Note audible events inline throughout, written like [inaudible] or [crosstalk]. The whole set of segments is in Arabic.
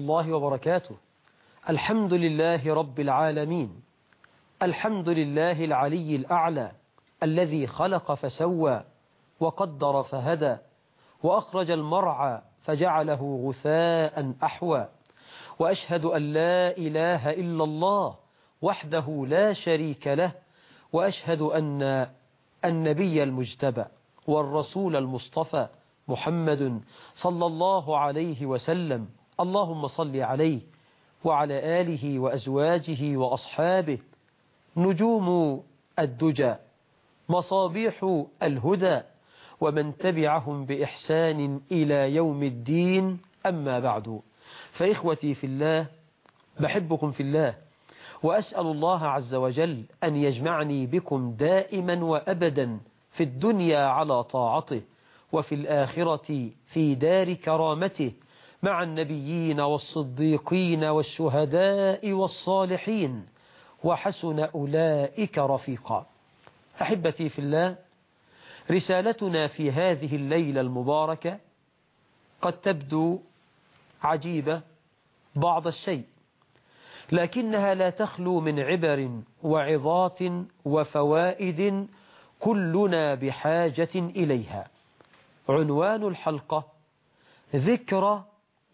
الله وبركاته. الحمد لله رب العالمين. الحمد لله العلي الأعلى الذي خلق فسوى وقدر فهدى وأخرج المرعى فجعله غثاء أحوى. وأشهد أن لا إله إلا الله وحده لا شريك له. وأشهد أن النبي المجتبى والرسول المصطفى محمد صلى الله عليه وسلم اللهم صل عليه وعلى آله وأزواجه وأصحابه. نجوم الدجى مصابيح الهدى ومن تبعهم بإحسان إلى يوم الدين. أما بعد فإخوتي في الله بحبكم في الله وأسأل الله عز وجل أن يجمعني بكم دائما وأبدا في الدنيا على طاعته وفي الآخرة في دار كرامته مع النبيين والصديقين والشهداء والصالحين وحسن أولئك رفيقا. أحبتي في الله رسالتنا في هذه الليلة المباركة قد تبدو عجيبة بعض الشيء لكنها لا تخلو من عبر وعظات وفوائد كلنا بحاجة إليها. عنوان الحلقة ذكرى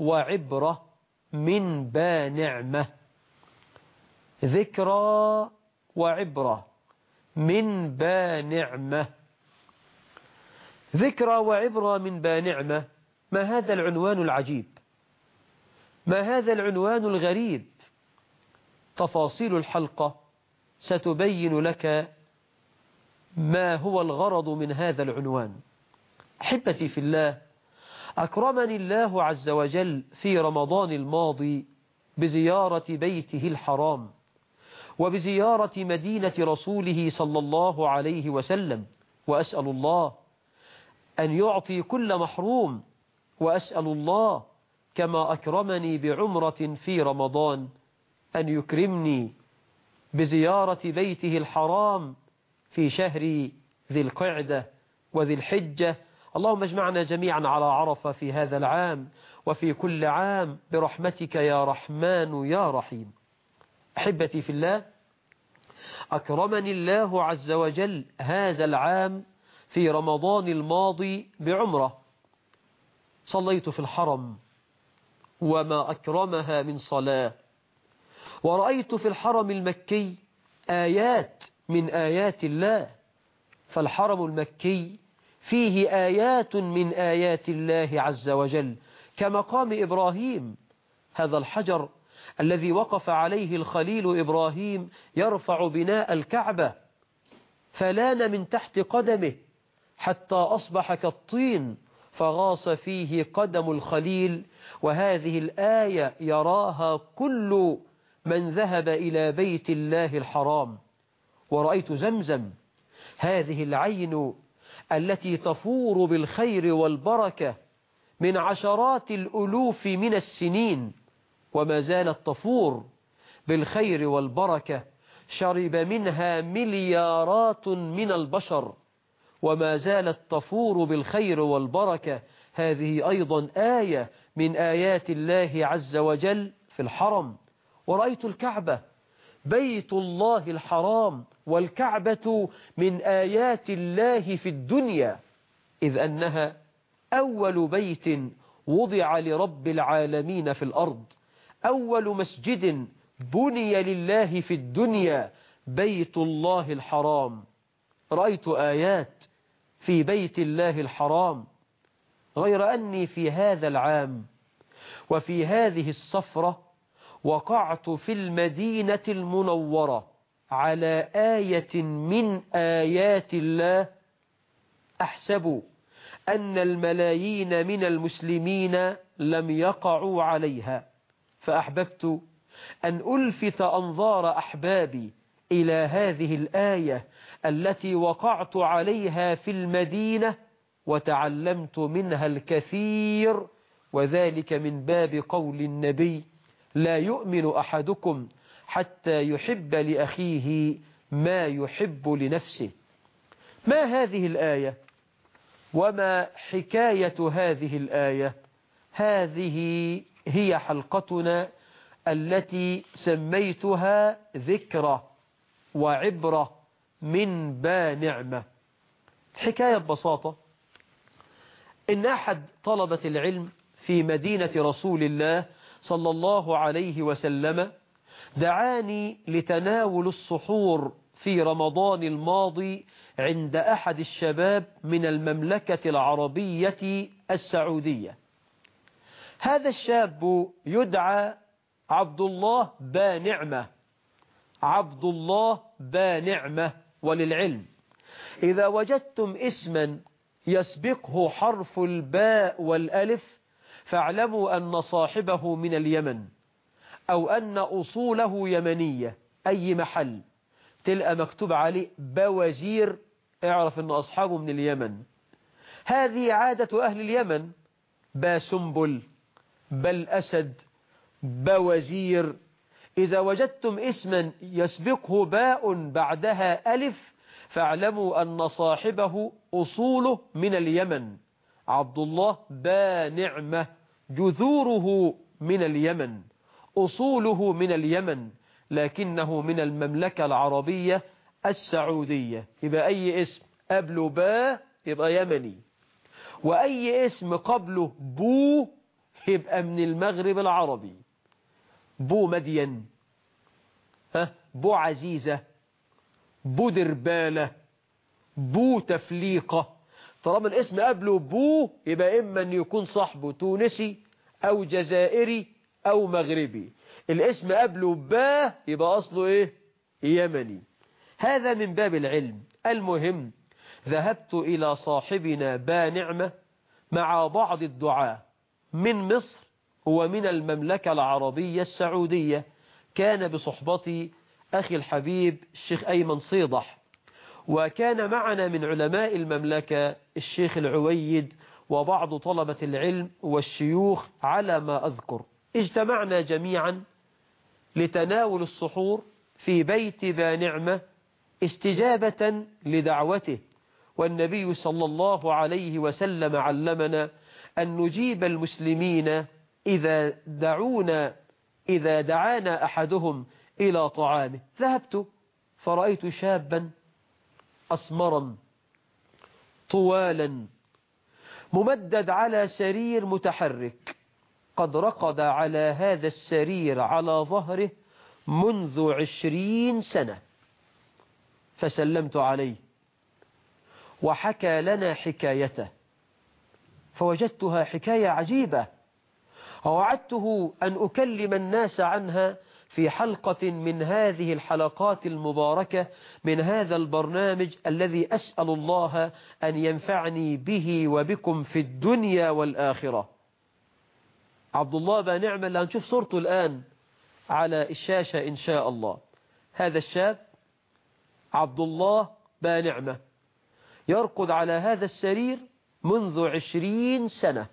وعبرة من بانعمة. ذكرى وعبرة من بانعمة. ذكرى وعبرة من بانعمة. ما هذا العنوان العجيب؟ ما هذا العنوان الغريب؟ تفاصيل الحلقة ستبين لك ما هو الغرض من هذا العنوان. أحبتي في الله أكرمني الله عز وجل في رمضان الماضي بزيارة بيته الحرام وبزيارة مدينة رسوله صلى الله عليه وسلم وأسأل الله أن يعطي كل محروم وأسأل الله كما أكرمني بعمرة في رمضان أن يكرمني بزيارة بيته الحرام في شهر ذي القعدة وذي الحجة اللهم اجمعنا جميعا على عرفة في هذا العام وفي كل عام برحمتك يا رحمن يا رحيم. أحبتي في الله أكرمني الله عز وجل هذا العام في رمضان الماضي بعمرة. صليت في الحرم وما أكرمها من صلاة. ورأيت في الحرم المكي آيات من آيات الله. فالحرم المكي فيه آيات من آيات الله عز وجل. كمقام إبراهيم هذا الحجر الذي وقف عليه الخليل إبراهيم يرفع بناء الكعبة فلان من تحت قدمه حتى أصبح كالطين فغاص فيه قدم الخليل. وهذه الآية يراها كل من ذهب إلى بيت الله الحرام. ورأيت زمزم هذه العين التي تفور بالخير والبركة من عشرات الألوف من السنين وما زالت تفور بالخير والبركة شرب منها مليارات من البشر وما زالت تفور بالخير والبركة. هذه أيضا آية من آيات الله عز وجل في الحرم. ورأيت الكعبة بيت الله الحرام والكعبة من آيات الله في الدنيا إذ أنها أول بيت وضع لرب العالمين في الأرض أول مسجد بني لله في الدنيا بيت الله الحرام. رأيت آيات في بيت الله الحرام غير أني في هذا العام وفي هذه السفرة وقعت في المدينة المنورة على آية من آيات الله أحسب أن الملايين من المسلمين لم يقعوا عليها. فأحببت أن ألفت أنظار أحبابي إلى هذه الآية التي وقعت عليها في المدينة وتعلمت منها الكثير وذلك من باب قول النبي لا يؤمن أحدكم حتى يحب لأخيه ما يحب لنفسه. ما هذه الآية؟ وما حكاية هذه الآية؟ هذه هي حلقتنا التي سميتها ذكرى وعبرة من با نعمة حكاية ببساطة. إن أحد طلبة العلم في مدينة رسول الله صلى الله عليه وسلم دعاني لتناول السحور في رمضان الماضي عند أحد الشباب من المملكة العربية السعودية. هذا الشاب يدعى عبد الله با نعمة. عبد الله با نعمة وللعلم. إذا وجدتم اسما يسبقه حرف الباء والألف فاعلموا أن صاحبه من اليمن أو أن أصوله يمنية أي محل. تلقى مكتوب عليه باوزير اعرف أن أصحابه من اليمن. هذه عادة أهل اليمن باسنبل بل أسد باوزير إذا وجدتم اسما يسبقه باء بعدها ألف فاعلموا أن صاحبه أصوله من اليمن. عبد الله با نعمة. جذوره من اليمن أصوله من اليمن لكنه من المملكة العربية السعودية. يبقى أي اسم قبله با يبقى يمني. وأي اسم قبله بو يبقى من المغرب العربي. بو مدين. ها؟ بو عزيزة. بو دربالة. بو تفليقة. طالما الاسم قبله بو يبقى إما أن يكون صاحبه تونسي أو جزائري أو مغربي. الاسم قبله با يبقى أصله إيه؟ يمني. هذا من باب العلم. المهم ذهبت إلى صاحبنا با نعمة مع بعض الدعاة من مصر ومن المملكة العربية السعودية. كان بصحبتي أخي الحبيب الشيخ أيمن صيدح. وكان معنا من علماء المملكة الشيخ العويد وبعض طلبة العلم والشيوخ على ما أذكر. اجتمعنا جميعا لتناول السحور في بيت با نعمة استجابة لدعوته والنبي صلى الله عليه وسلم علمنا أن نجيب المسلمين إذا دعونا إذا دعانا أحدهم إلى طعامه. ذهبت فرأيت شابا أسمرا طوالا ممدد على سرير متحرك قد رقد على هذا السرير على ظهره منذ عشرين سنة فسلمت عليه وحكى لنا حكايته فوجدتها حكاية عجيبة ووعدته أن أكلم الناس عنها في حلقة من هذه الحلقات المباركة من هذا البرنامج الذي أسأل الله أن ينفعني به وبكم في الدنيا والآخرة. عبد الله بن نعمة اللي هنشوف صورته الآن على الشاشة إن شاء الله. هذا الشاب عبد الله بن نعمة يرقد على هذا السرير منذ عشرين سنة.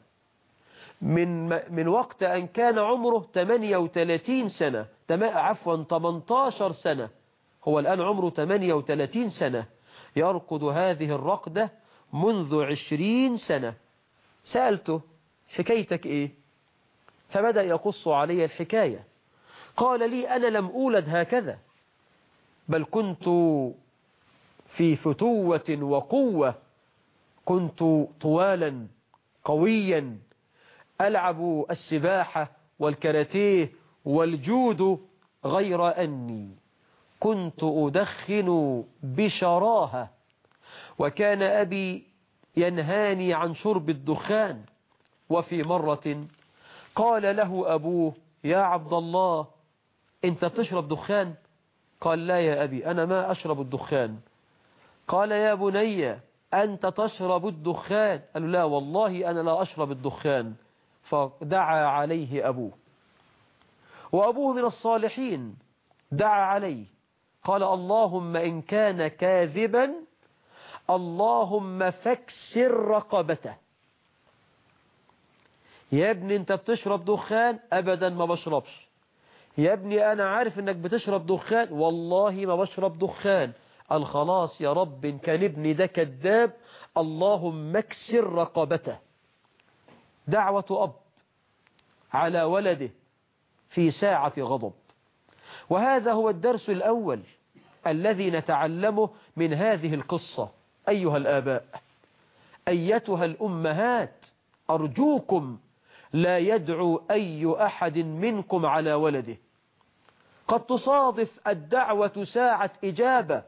من من وقت أن كان عمره 38 سنة عفوا 18 سنة. هو الآن عمره 38 سنة. يرقد هذه الرقدة منذ 20 سنة. سألته حكايتك إيه؟ فبدأ يقص علي الحكاية. قال لي أنا لم أولد هكذا بل كنت في فتوة وقوة كنت طوالا قويا ألعب السباحة والكاراتيه والجود غير أني. كنت أدخن بشراهة وكان أبي ينهاني عن شرب الدخان. وفي مرة قال له أبوه يا عبد الله أنت تشرب دخان؟ قال لا يا أبي أنا ما أشرب الدخان. قال يا بني أنت تشرب الدخان؟ قال لا والله أنا لا أشرب الدخان. فدعا عليه أبوه. وأبوه من الصالحين دعا عليه. قال اللهم إن كان كاذبا اللهم فاكسر رقبته. يا ابني أنت بتشرب دخان ابدا ما بشربش. يا ابني أنا عارف إنك بتشرب دخان والله ما بشرب دخان. قال خلاص يا رب إن كان ابني ده كذاب اللهم اكسر رقبته. دعوة أب على ولده في ساعة غضب. وهذا هو الدرس الأول الذي نتعلمه من هذه القصة. أيها الآباء أيتها الأمهات أرجوكم لا يدعو أي أحد منكم على ولده. قد تصادف الدعوة ساعة إجابة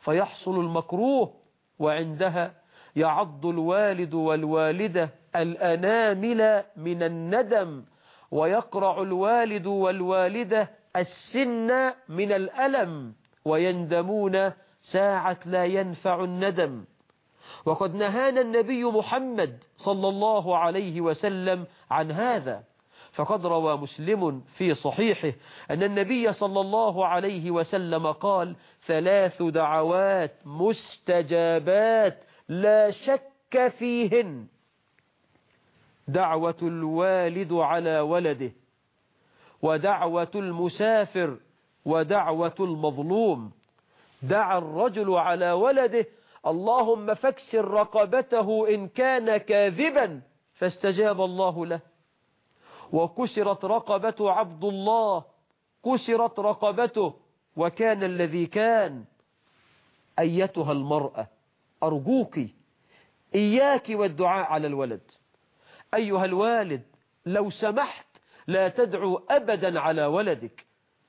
فيحصل المكروه وعندها يعض الوالد والوالدة الأنامل من الندم ويقرع الوالد والوالدة السن من الألم ويندمون ساعة لا ينفع الندم. وقد نهانا النبي محمد صلى الله عليه وسلم عن هذا. فقد روى مسلم في صحيحه أن النبي صلى الله عليه وسلم قال ثلاث دعوات مستجابات لا شك فيهن. دعوة الوالد على ولده ودعوة المسافر ودعوة المظلوم. دعا الرجل على ولده اللهم فاكسر رقبته إن كان كاذبا فاستجاب الله له. وكسرت رقبة عبد الله كسرت رقبته وكان الذي كان. أيتها المرأة أرجوك إياك والدعاء على الولد. أيها الوالد لو سمحت لا تدعو أبدا على ولدك.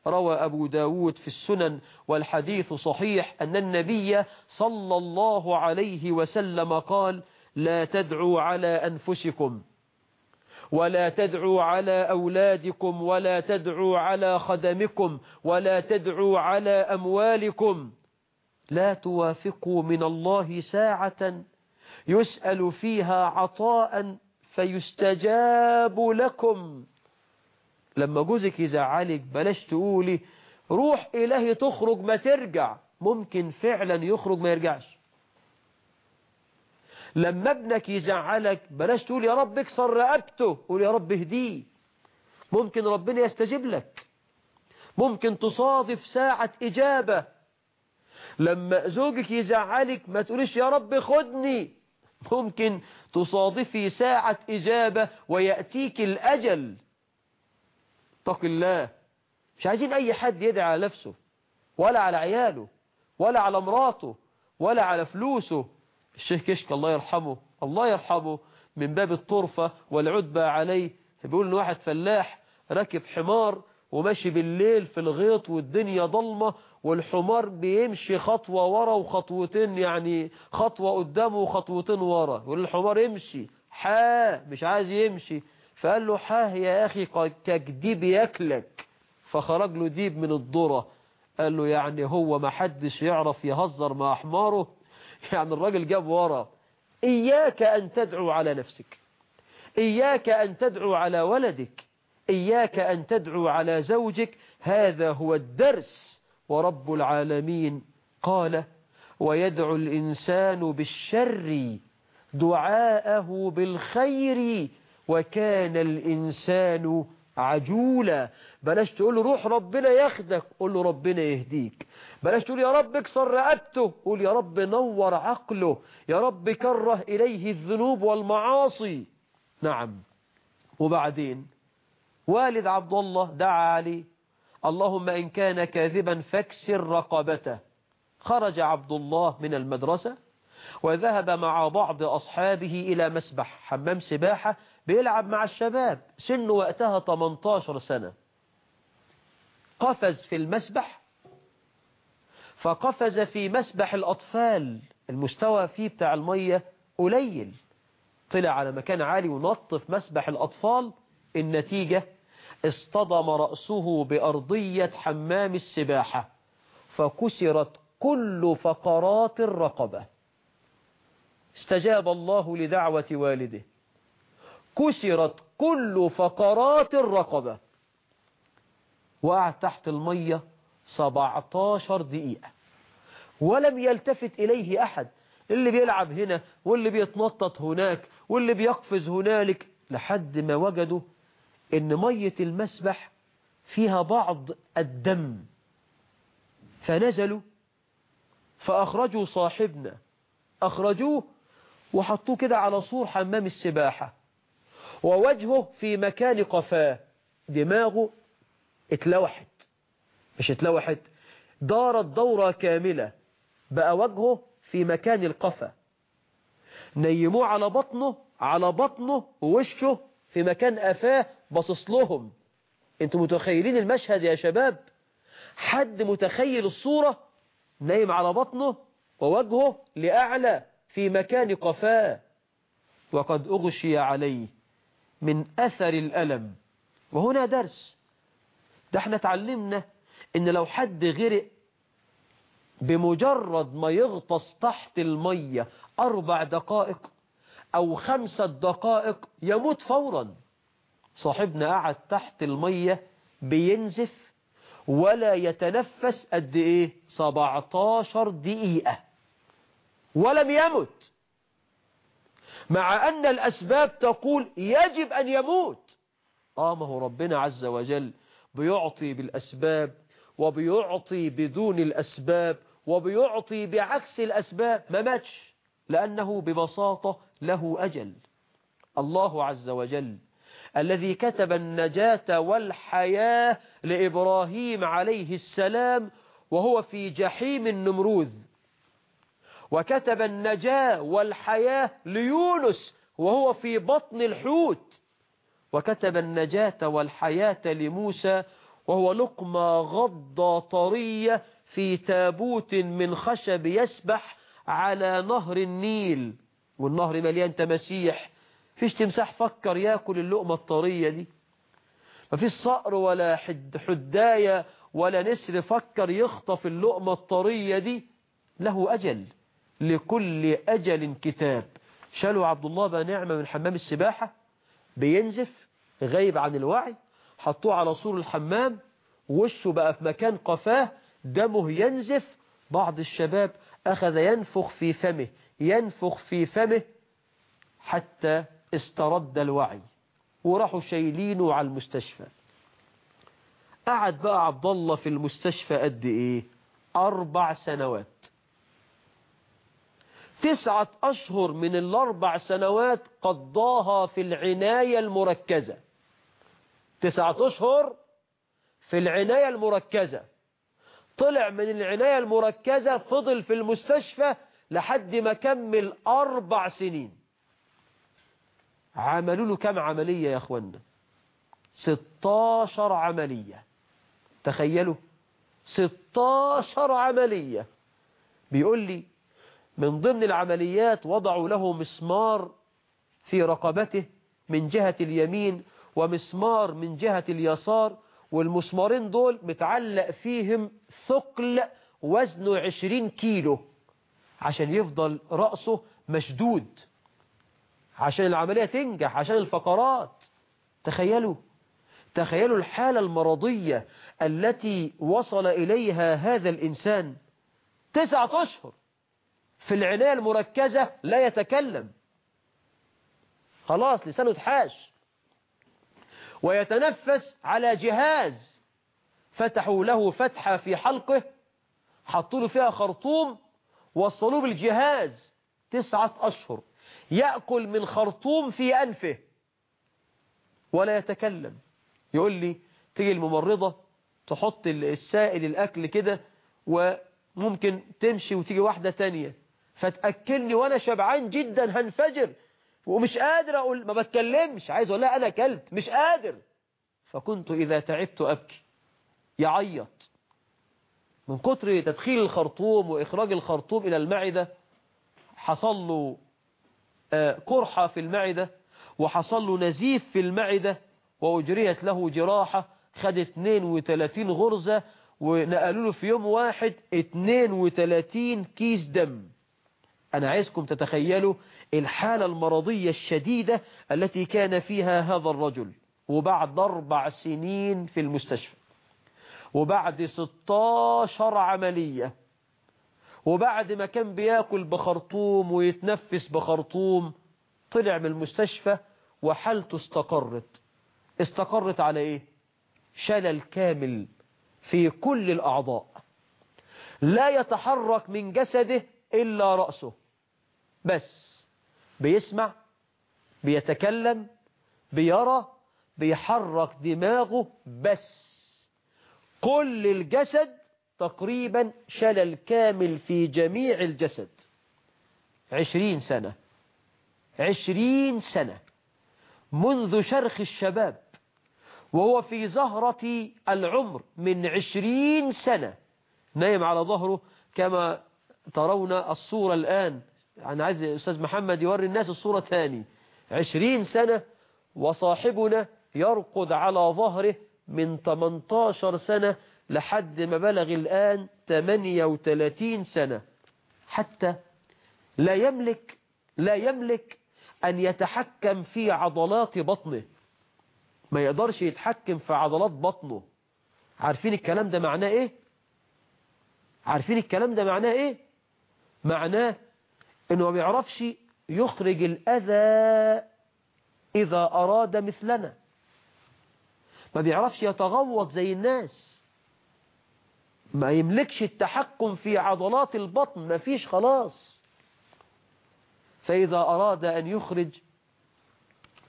روى أبو داود في السنن والحديث صحيح أن النبي صلى الله عليه وسلم قال لا تدعوا على أنفسكم ولا تدعوا على أولادكم ولا تدعوا على خدمكم ولا تدعوا على أموالكم. لا توافقوا من الله ساعة يسأل فيها عطاء فيستجاب لكم. لما جوزك يزعلك بلاش تقولي روح إلهي تخرج ما ترجع. ممكن فعلا يخرج ما يرجعش. لما ابنك يزعلك بلاش تقول يا رب اكسر رقبته قول يا رب اهديه ممكن ربنا يستجيب لك. ممكن تصادف ساعة إجابة. لما زوجك يزعلك ما تقوليش يا رب خدني. ممكن تصادفي ساعة إجابة ويأتيك الأجل. اتق الله. مش عايزين أي حد يدعي على نفسه ولا على عياله ولا على مراته ولا على فلوسه. الشيخ كشك الله يرحمه الله يرحمه من باب الطرفة والعتبة عليه. بيقول إن واحد فلاح راكب حمار وماشي بالليل في الغيط والدنيا ضلمة والحمار بيمشي خطوة ورا وخطوتين يعني خطوة قدامه وخطوتين ورا. يقول يمشي حاه مش عايز يمشي. فقال له حاه يا أخي كديب ياكلك. فخرج له ديب من الذرة. قال له يعني هو ما حدش يعرف يهزر مع حماره. [laughs] يعني الراجل جاب ورا. إياك أن تدعو على نفسك. إياك أن تدعو على ولدك. إياك أن تدعو على زوجك. هذا هو الدرس ورب العالمين قال ويدعو الإنسان بالشر دعاءه بالخير وكان الإنسان عجولا. بلاش تقول له روح ربنا ياخدك قول له ربنا يهديك. بلاش تقول يا رب اكسر رقبته قول يا رب نور عقله. يا رب كره إليه الذنوب والمعاصي. نعم. وبعدين والد عبد الله دعا عليه اللهم إن كان كاذبا فاكسر رقبته. خرج عبد الله من المدرسة وذهب مع بعض أصحابه إلى مسبح حمام سباحة بيلعب مع الشباب. سنه وقتها 18 سنة. قفز في المسبح. فقفز في مسبح الأطفال. المستوى فيه بتاع المية قليل. طلع على مكان عالي ونط في مسبح الأطفال. النتيجة اصطدم رأسه بأرضية حمام السباحة فكسرت كل فقرات الرقبة. استجاب الله لدعوة والده. كسرت كل فقرات الرقبة. وقعد تحت المية 17 دقيقة. ولم يلتفت إليه أحد. اللي بيلعب هنا واللي بيتنطط هناك واللي بيقفز هنالك لحد ما وجدوا إن مية المسبح فيها بعض الدم فنزلوا فأخرجوا صاحبنا أخرجوه وحطوه كده على سور حمام السباحة ووجهه في مكان قفاه دماغه اتلوحت مش اتلوحت دارت دورة كاملة بقى وجهه في مكان القفا نيموه على بطنه على بطنه ووشه في مكان أفاه باصص لهم. أنتوا متخيلين المشهد يا شباب؟ حد متخيل الصورة؟ نايم على بطنه ووجهه لأعلى في مكان قفاه. وقد أغشي عليه من أثر الألم. وهنا درس. ده إحنا اتعلمنا إن لو حد غرق بمجرد ما يغطس تحت المية أربع دقائق أو خمسة دقائق يموت فورا. صاحبنا قعد تحت المية بينزف ولا يتنفس قد إيه؟ 17 دقيقة. ولم يمت مع أن الأسباب تقول يجب أن يموت. آه ما هو ربنا عز وجل بيعطي بالأسباب وبيعطي بدون الأسباب وبيعطي بعكس الأسباب ما ماتش. لأنه ببساطة له أجل. الله عز وجل الذي كتب النجاة والحياة لإبراهيم عليه السلام وهو في جحيم النمروذ. وكتب النجاة والحياة ليونس وهو في بطن الحوت. وكتب النجاة والحياة لموسى وهو لقمة غضة طرية في تابوت من خشب يسبح على نهر النيل. والنهر مليان تماسيح فيش تمساح فكر ياكل اللقمة الطرية دي. مفيش صقر ولا حد حداية ولا نسر فكر يخطف اللقمة الطرية دي. له أجل. لكل أجل كتاب. شالوا عبد الله بن نعمة من حمام السباحة. بينزف. غايب عن الوعي. حطوه على سور الحمام. وشه بقى في مكان قفاه. دمه ينزف. بعض الشباب أخذ ينفخ في فمه. ينفخ في فمه. حتى استرد الوعي وراحوا شايلينه على المستشفى. قعد بقى عبد الله في المستشفى قد إيه؟ أربع سنوات. تسعة أشهر من الأربع سنوات قضاها في العناية المركزة. تسعة أشهر في العناية المركزة. طلع من العناية المركزة فضل في المستشفى لحد ما كمل أربع سنين. عملوا له كم عملية يا أخوانا؟ 16 عملية. تخيلوا 16 عملية. بيقول لي من ضمن العمليات وضعوا له مسمار في رقبته من جهة اليمين ومسمار من جهة اليسار والمسمارين دول متعلق فيهم ثقل وزنه 20 كيلو عشان يفضل رأسه مشدود. عشان العملية تنجح عشان الفقرات. تخيلوا تخيلوا الحالة المرضية التي وصل إليها هذا الإنسان. تسعة أشهر في العناية المركزة لا يتكلم. خلاص لسانه اتحاش. ويتنفس على جهاز فتحوا له فتحة في حلقه حطوا له فيها خرطوم وصلوه بالجهاز. تسعة أشهر. يأكل من خرطوم في أنفه. ولا يتكلم. يقول لي تيجي الممرضة تحط السائل الأكل كده وممكن تمشي وتيجي واحدة تانية. فتأكلني وأنا شبعان جدا هنفجر. ومش قادر أقول ما بتكلمش. عايز أقول لا أنا أكلت. مش قادر. فكنت إذا تعبت أبكي. يعيط. من كتر تدخيل الخرطوم وإخراج الخرطوم إلى المعدة حصل له قرحة في المعدة وحصل له نزيف في المعدة وأجريت له جراحة خد 32 غرزة ونقلوا له في يوم واحد 32 كيس دم. أنا عايزكم تتخيلوا الحالة المرضية الشديدة التي كان فيها هذا الرجل وبعد أربع سنين في المستشفى وبعد 16 عملية. وبعد ما كان بياكل بخرطوم ويتنفس بخرطوم طلع من المستشفى وحالته استقرت. استقرت على إيه؟ شلل كامل في كل الأعضاء. لا يتحرك من جسده إلا رأسه. بس بيسمع بيتكلم بيرى بيحرك دماغه بس. كل الجسد تقريبا شلل كامل في جميع الجسد. عشرين سنة. عشرين سنة. منذ شرخ الشباب. وهو في زهرة العمر من عشرين سنة. نايم على ظهره كما ترون الصورة الآن. أنا عايز أستاذ محمد يوري الناس الصورة تاني عشرين سنة وصاحبنا يرقد على ظهره من 18 سنة لحد ما بلغ الآن 38 سنة. حتى لا يملك لا يملك أن يتحكم في عضلات بطنه. ما يقدرش يتحكم في عضلات بطنه. عارفين الكلام ده معناه إيه؟ عارفين الكلام ده معناه إيه؟ معناه انه ما بيعرفش يخرج الأذى إذا أراد مثلنا. ما بيعرفش يتغوط زي الناس. ما يملكش التحكم في عضلات البطن ما فيش خلاص. فإذا أراد أن يخرج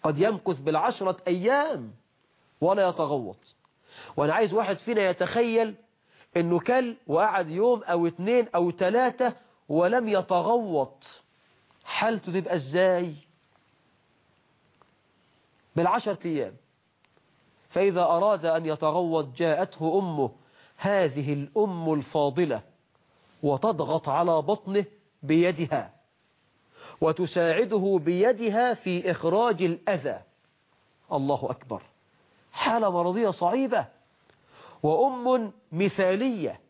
قد يمكث بالعشرة أيام ولا يتغوط. وأنا عايز واحد فينا يتخيل أنه كل وقعد يوم أو اتنين أو تلاتة ولم يتغوط. حالته تبقى إزاي؟ بالعشرة أيام. فإذا أراد أن يتغوط جاءته أمه هذه الأم الفاضلة وتضغط على بطنه بيدها وتساعده بيدها في إخراج الأذى. الله أكبر. حالة مرضية صعيبة. وأم مثالية.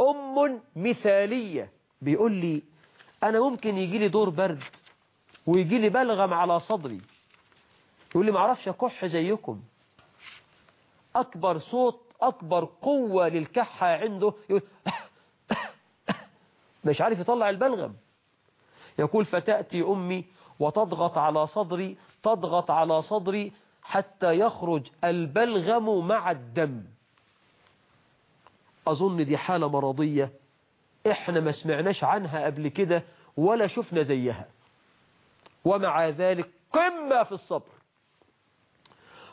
أم مثالية. بيقول لي أنا ممكن يجي لي دور برد ويجي لي بلغم على صدري. يقول لي معرفش أكح زيكم. أكبر صوت أكبر قوة للكحة عنده. يقول [coughs] مش عارف يطلع البلغم. يقول فتأتي أمي وتضغط على صدري تضغط على صدري حتى يخرج البلغم مع الدم. أظن دي حالة مرضية. إحنا ما سمعناش عنها قبل كده ولا شفنا زيها. ومع ذلك قمة في الصبر.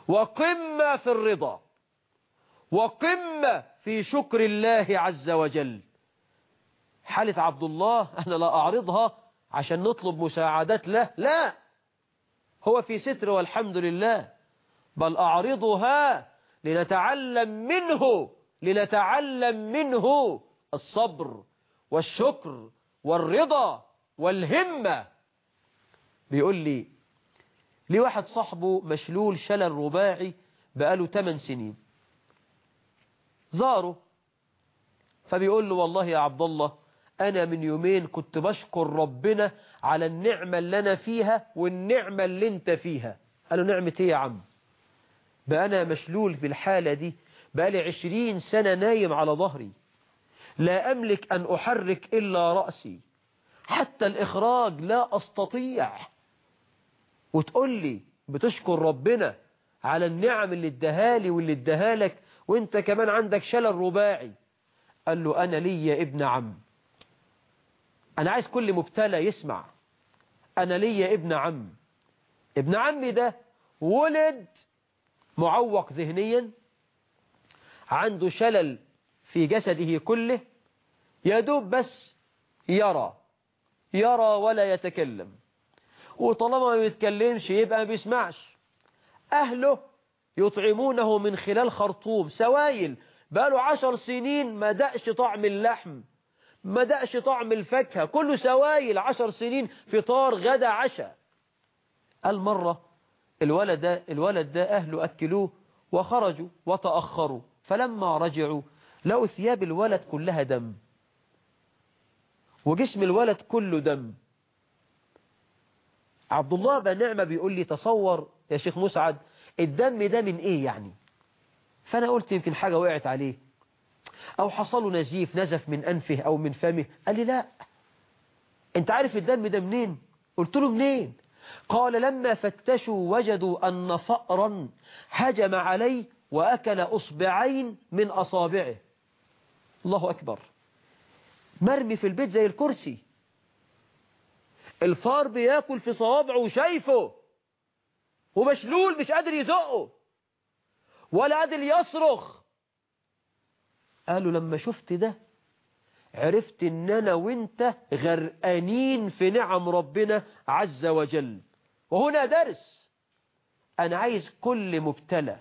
وقمة في الرضا. وقمة في شكر الله عز وجل. حالة عبد الله أنا لا أعرضها عشان نطلب مساعدات له لا. هو في ستر والحمد لله بل أعرضها لنتعلم منه لنتعلم منه الصبر والشكر والرضا والهمة. بيقول لي لي واحد صاحبه مشلول شلل رباعي بقاله 8 سنين. زاره. فبيقول له والله يا عبد الله أنا من يومين كنت بشكر ربنا على النعمة اللي أنا فيها والنعمة اللي أنت فيها. قال له نعمة إيه يا عم؟ بقى أنا مشلول بالحالة دي بقالي عشرين سنة نايم على ظهري. لا أملك أن أحرك إلا رأسي. حتى الإخراج لا أستطيع. وتقول لي بتشكر ربنا على النعم اللي ادهالي واللي ادهالك وانت كمان عندك شلل رباعي. قال له أنا لي يا ابن عم. أنا عايز كل مبتلى يسمع. أنا لي يا ابن عم. ابن عمي ده ولد معوق ذهنيا عنده شلل في جسده كله يدوب بس يرى يرى ولا يتكلم. وطالما ما بيتكلمش يبقى ما بيسمعش. أهله يطعمونه من خلال خرطوم سوائل. بقاله عشر سنين ما دقش طعم اللحم ما دقش طعم الفاكهة كله سوائل. عشر سنين فطار غدا عشاء. المرة الولد ده, الولد ده أهله أكلوه وخرجوا وتأخروا فلما رجعوا لقوا ثياب الولد كلها دم. وجسم الولد كله دم. عبد الله بن نعمة بيقول لي تصور يا شيخ مسعد الدم ده من إيه يعني؟ فأنا قلت يمكن حاجة وقعت عليه. أو حصل له نزيف نزف من أنفه أو من فمه. قال لي لا. أنت عارف الدم ده منين؟ قلت له منين؟ قال لما فتشوا وجدوا أن فأرا هجم عليه وأكل أصبعين من أصابعه. الله أكبر. مرمي في البيت زي الكرسي. الفار بياكل في صوابعه وشايفه. ومشلول مش قادر يزقه. ولا قادر يصرخ. قالوا لما شفت ده عرفت إن أنا وأنت غرقانين في نعم ربنا عز وجل. وهنا درس. أنا عايز كل مبتلى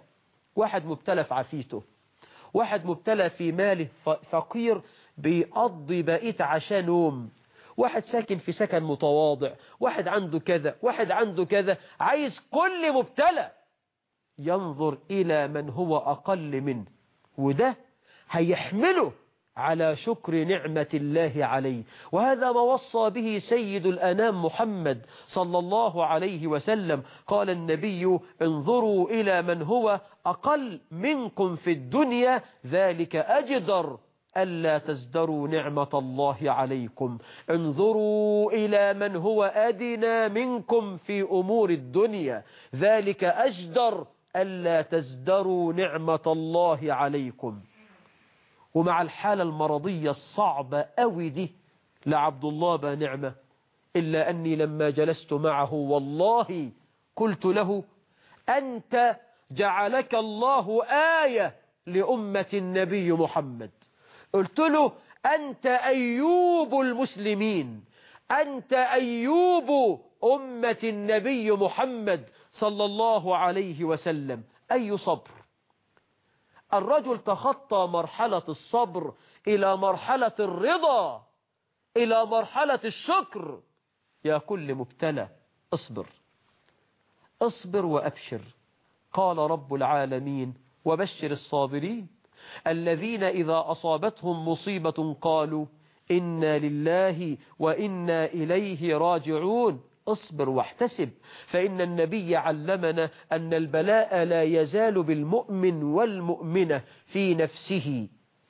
واحد مبتلى في عافيته واحد مبتلى في ماله فقير بيقضي بقيت عشان نوم. واحد ساكن في سكن متواضع واحد عنده كذا واحد عنده كذا عايز كل مبتلى ينظر إلى من هو أقل منه وده هيحمله على شكر نعمة الله عليه. وهذا ما وصى به سيد الأنام محمد صلى الله عليه وسلم. قال النبي انظروا إلى من هو أقل منكم في الدنيا ذلك أجدر. ألا تزدروا نعمة الله عليكم. انظروا إلى من هو أدنى منكم في أمور الدنيا. ذلك أجدر ألا تزدروا نعمة الله عليكم. ومع الحالة المرضية الصعبة أوي دي لعبد الله بنعمة إلا أني لما جلست معه والله قلت له أنت جعلك الله آية لأمة النبي محمد. قلت له أنت أيوب المسلمين أنت أيوب أمة النبي محمد صلى الله عليه وسلم. أي صبر؟ الرجل تخطى مرحلة الصبر إلى مرحلة الرضا إلى مرحلة الشكر. يا كل مبتلى اصبر. اصبر وأبشر. قال رب العالمين وبشر الصابرين. الذين إذا أصابتهم مصيبة قالوا إنا لله وإنا إليه راجعون. اصبر واحتسب فإن النبي علمنا أن البلاء لا يزال بالمؤمن والمؤمنة في نفسه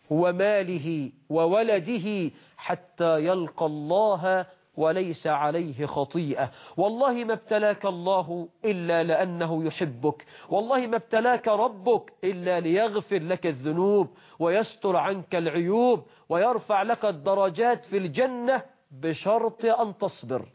وماله وولده حتى يلقى الله وليس عليه خطيئة. والله ما ابتلاك الله إلا لأنه يحبك. والله ما ابتلاك ربك إلا ليغفر لك الذنوب ويستر عنك العيوب ويرفع لك الدرجات في الجنة بشرط أن تصبر.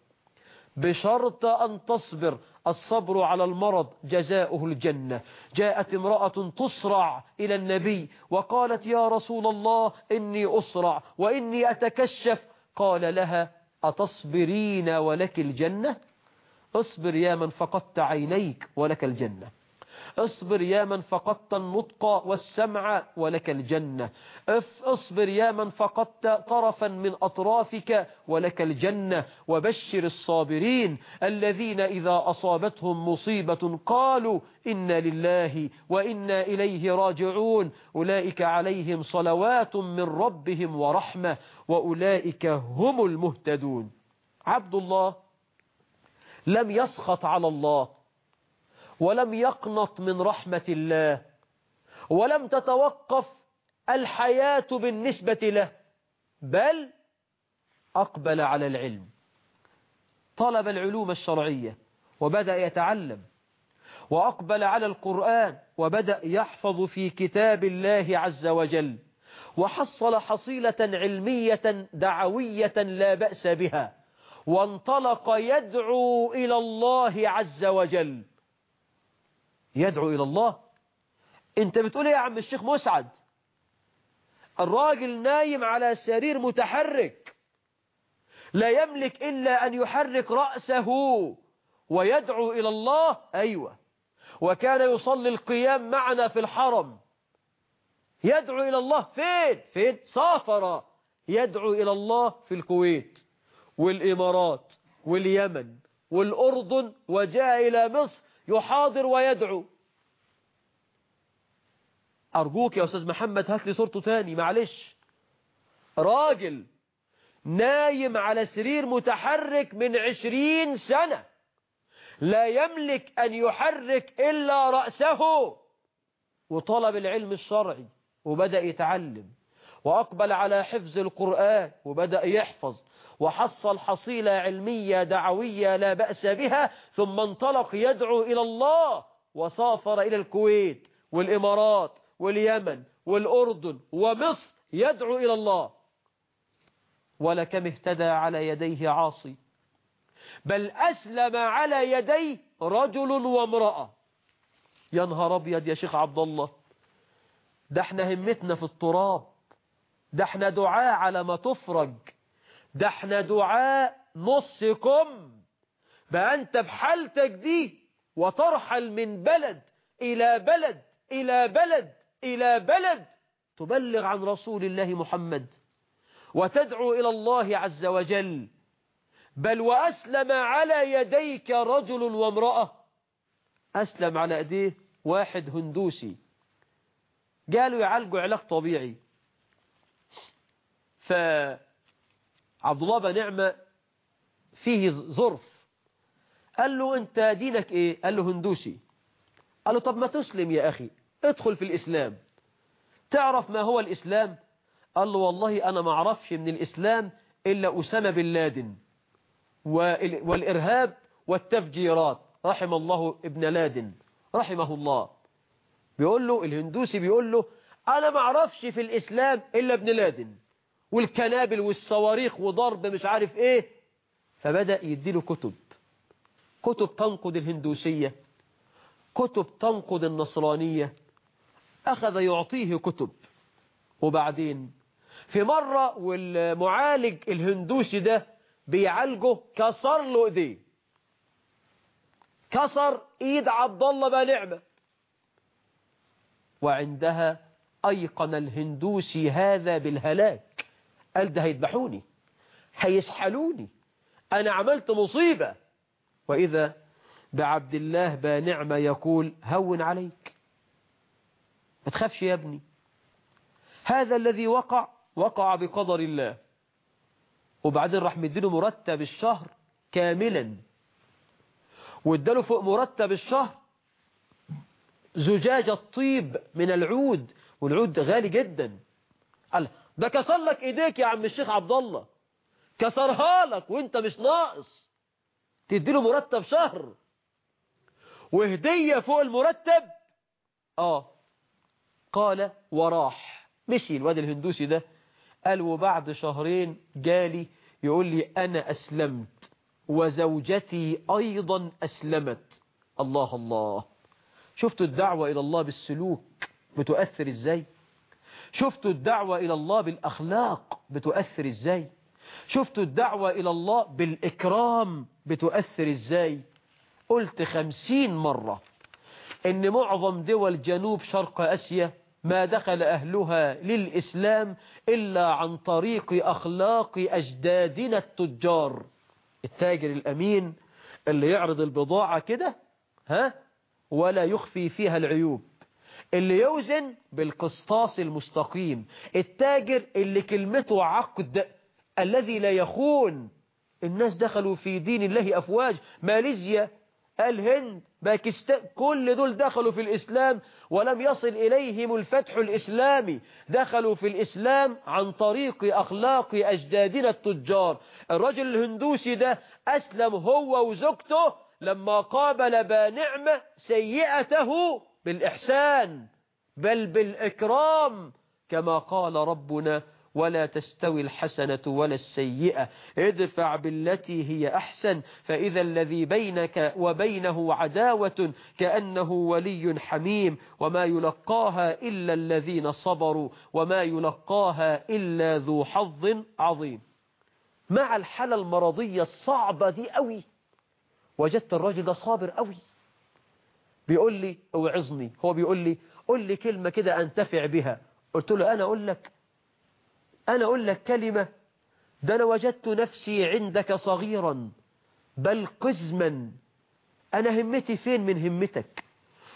بشرط أن تصبر. الصبر على المرض جزاؤه الجنة. جاءت امرأة تصرع إلى النبي وقالت يا رسول الله إني أسرع وإني أتكشف. قال لها أتصبرين ولك الجنة؟ اصبر يا من فقدت عينيك ولك الجنة. اصبر يا من فقدت النطق والسمع ولك الجنة. اصبر يا من فقدت طرفا من أطرافك ولك الجنة. وبشر الصابرين الذين إذا أصابتهم مصيبة قالوا إنا لله وإنا إليه راجعون. أولئك عليهم صلوات من ربهم ورحمة. وأولئك هم المهتدون. عبد الله لم يسخط على الله. ولم يقنط من رحمة الله ولم تتوقف الحياة بالنسبة له بل أقبل على العلم. طلب العلوم الشرعية وبدأ يتعلم وأقبل على القرآن وبدأ يحفظ في كتاب الله عز وجل وحصل حصيلة علمية دعوية لا بأس بها وانطلق يدعو إلى الله عز وجل. يدعو إلى الله. أنت بتقول إيه يا عم الشيخ مسعد؟ الراجل نايم على سرير متحرك. لا يملك إلا أن يحرك رأسه ويدعو إلى الله. أيوة. وكان يصلي القيام معنا في الحرم. يدعو إلى الله. فين؟ فين؟ سافر. يدعو إلى الله في الكويت والإمارات واليمن والأردن وجاء إلى مصر. يحاضر ويدعو. أرجوك يا أستاذ محمد هات لي صورته تاني معلش. راجل نايم على سرير متحرك من عشرين سنة. لا يملك أن يحرك إلا رأسه. وطلب العلم الشرعي وبدأ يتعلم وأقبل على حفظ القرآن وبدأ يحفظ. وحصل حصيلة علمية دعوية لا بأس بها ثم انطلق يدعو إلى الله وسافر إلى الكويت والإمارات واليمن والأردن ومصر يدعو إلى الله. ولكم اهتدى على يديه عاصي بل أسلم على يدي رجل وامرأة. يا نهار أبيض يا شيخ عبد الله ده إحنا همتنا في التراب ده إحنا دعاء على ما تفرج. ده إحنا دعاء نصكم. بقى انت في حالتك دي وترحل من بلد إلى بلد إلى بلد إلى بلد تبلغ عن رسول الله محمد وتدعو إلى الله عز وجل. بل وأسلم على يديك رجل وامرأة. أسلم على أيديه واحد هندوسي. قالوا يعالجوا علاج طبيعي. فعبد الله بن نعمة فيه ظرف. قال له أنت دينك إيه؟ قال له هندوسي. قال له طب ما تسلم يا أخي ادخل في الإسلام. تعرف ما هو الإسلام؟ قال له والله أنا ما أعرفش من الإسلام إلا أسامة بن لادن والإرهاب والتفجيرات رحم الله ابن لادن رحمه الله. بيقول له الهندوسي بيقول له أنا ما أعرفش في الإسلام إلا ابن لادن. والكنابل والصواريخ وضرب مش عارف إيه. فبدأ يديله كتب. كتب تنقد الهندوسية. كتب تنقد النصرانية. أخذ يعطيه كتب. وبعدين في مرة والمعالج الهندوسي ده بيعالجه كسر له إيديه. كسر إيد عبد الله بن نعمة. وعندها أيقن الهندوسي هذا بالهلاك. قال ده هيذبحوني هيسحلوني أنا عملت مصيبة. وإذا بعبد الله بن نعمة يقول هون عليك. ما تخافش يا ابني. هذا الذي وقع وقع بقدر الله. وبعدين راح مديله مرتب الشهر كاملا. واداله فوق مرتب الشهر زجاجة طيب من العود والعود غالي جدا. قال ده كسر لك ايديك يا عم الشيخ عبد الله. كسرها لك وانت مش ناقص. تديله مرتب شهر. وهدية فوق المرتب. آه. قال وراح. مشي الواد الهندوسي ده. قال وبعد شهرين جالي يقول لي أنا أسلمت. وزوجتي أيضا أسلمت. الله الله. شفتوا الدعوة إلى الله بالسلوك؟ بتؤثر إزاي؟ شفتوا الدعوة إلى الله بالأخلاق بتؤثر إزاي؟ شفتوا الدعوة إلى الله بالإكرام بتؤثر إزاي؟ قلت خمسين مرة إن معظم دول جنوب شرق أسيا ما دخل أهلها للإسلام إلا عن طريق أخلاق أجدادنا التجار. التاجر الأمين اللي يعرض البضاعة كده ها؟ ولا يخفي فيها العيوب. اللي يوزن بالقسطاس المستقيم التاجر اللي كلمته عقد الذي لا يخون. الناس دخلوا في دين الله أفواج. ماليزيا الهند باكستان كل دول دخلوا في الإسلام ولم يصل إليهم الفتح الإسلامي. دخلوا في الإسلام عن طريق أخلاق أجدادنا التجار. الرجل الهندوسي ده أسلم هو وزوجته لما قابل بانعمة سيئته. بالإحسان بل بالإكرام كما قال ربنا ولا تستوي الحسنة ولا السيئة ادفع بالتي هي أحسن فإذا الذي بينك وبينه عداوة كأنه ولي حميم وما يلقاها إلا الذين صبروا وما يلقاها إلا ذو حظ عظيم. مع الحالة المرضية الصعبة دي قوي وجدت الراجل ده صابر قوي بيقول لي أوعظني. هو بيقول لي قل لي كلمة كده أنتفع بها. قلت له أنا أقول لك أنا أقول لك كلمة ده أنا وجدت نفسي عندك صغيرا بل قزما. أنا همتي فين من همتك؟